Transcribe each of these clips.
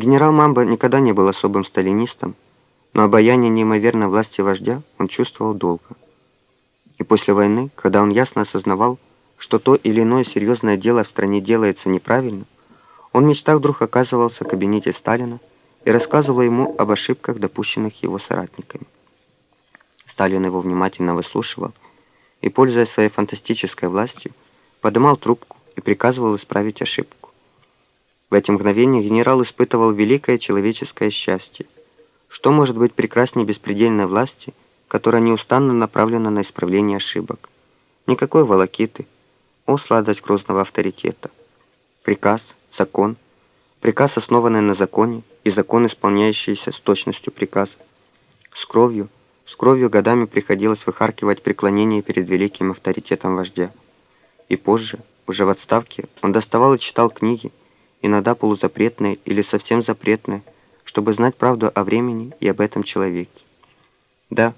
Генерал Мамба никогда не был особым сталинистом, но обаяние неимоверной власти вождя он чувствовал долго. И после войны, когда он ясно осознавал, что то или иное серьезное дело в стране делается неправильно, он в вдруг оказывался в кабинете Сталина и рассказывал ему об ошибках, допущенных его соратниками. Сталин его внимательно выслушивал и, пользуясь своей фантастической властью, подымал трубку и приказывал исправить ошибку. В эти мгновения генерал испытывал великое человеческое счастье. Что может быть прекраснее беспредельной власти, которая неустанно направлена на исправление ошибок? Никакой волокиты. О, сладость грозного авторитета! Приказ, закон, приказ, основанный на законе, и закон, исполняющийся с точностью приказа. С кровью, с кровью годами приходилось выхаркивать преклонение перед великим авторитетом вождя. И позже, уже в отставке, он доставал и читал книги, иногда полузапретные или совсем запретные, чтобы знать правду о времени и об этом человеке. Да,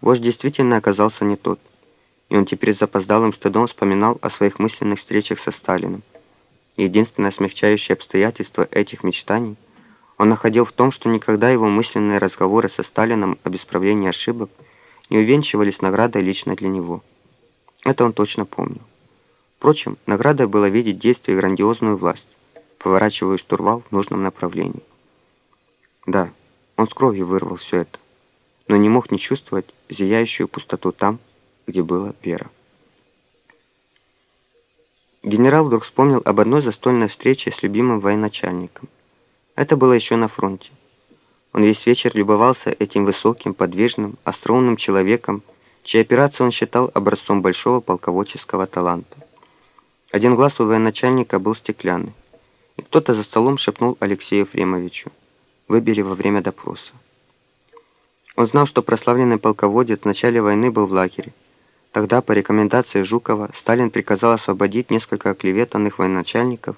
вождь действительно оказался не тот, и он теперь с запоздалым стыдом вспоминал о своих мысленных встречах со Сталиным. Единственное смягчающее обстоятельство этих мечтаний он находил в том, что никогда его мысленные разговоры со Сталином об исправлении ошибок не увенчивались наградой лично для него. Это он точно помнил. Впрочем, наградой было видеть действие грандиозную власть, поворачивая штурвал в нужном направлении. Да, он с кровью вырвал все это, но не мог не чувствовать зияющую пустоту там, где была вера. Генерал вдруг вспомнил об одной застольной встрече с любимым военачальником. Это было еще на фронте. Он весь вечер любовался этим высоким, подвижным, остроумным человеком, чьи операции он считал образцом большого полководческого таланта. Один глаз у военачальника был стеклянный, кто-то за столом шепнул Алексею Ефремовичу «Выбери во время допроса». Он знал, что прославленный полководец в начале войны был в лагере. Тогда, по рекомендации Жукова, Сталин приказал освободить несколько оклеветанных военачальников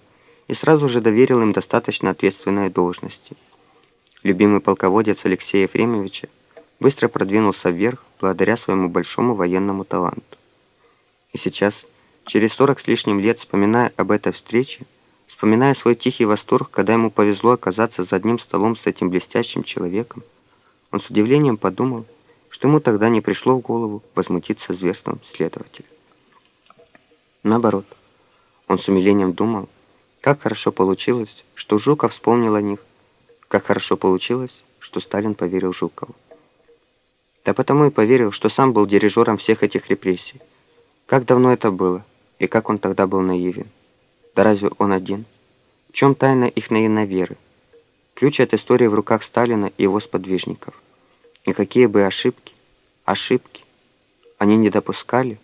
и сразу же доверил им достаточно ответственные должности. Любимый полководец Алексея Ефремовича быстро продвинулся вверх благодаря своему большому военному таланту. И сейчас, через сорок с лишним лет, вспоминая об этой встрече, вспоминая свой тихий восторг, когда ему повезло оказаться за одним столом с этим блестящим человеком, он с удивлением подумал, что ему тогда не пришло в голову возмутиться зверством следователя. Наоборот, он с умилением думал, как хорошо получилось, что Жуков вспомнил о них. Как хорошо получилось, что Сталин поверил Жукову. Да потому и поверил, что сам был дирижером всех этих репрессий. Как давно это было, и как он тогда был наивен. Да разве он один? В чем тайна их наивной? Ключ от истории в руках Сталина и его сподвижников. И какие бы ошибки, ошибки, они не допускали,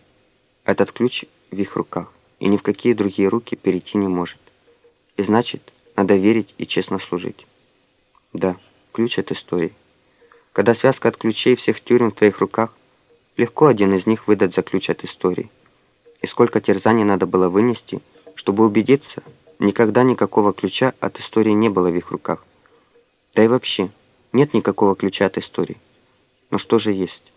этот ключ в их руках, и ни в какие другие руки перейти не может. И значит, надо верить и честно служить. Да, ключ от истории. Когда связка от ключей всех тюрем в твоих руках, легко один из них выдать за ключ от истории. И сколько терзаний надо было вынести, чтобы убедиться, никогда никакого ключа от истории не было в их руках. Да и вообще, нет никакого ключа от истории. Но что же есть?